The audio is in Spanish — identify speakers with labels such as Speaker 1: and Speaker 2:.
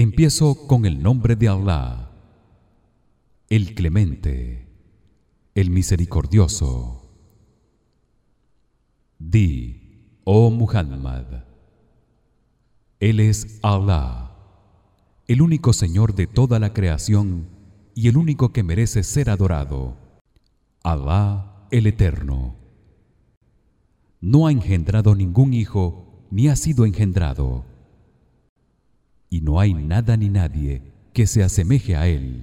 Speaker 1: Empiezo con el nombre de Allah, el Clemente, el Misericordioso. Di, oh Muhammad, él es Allah, el único Señor de toda la creación y el único que merece ser adorado. Allah el Eterno. No ha engendrado ningún hijo ni ha sido engendrado. Y no hay nada ni nadie que se asemeje a él.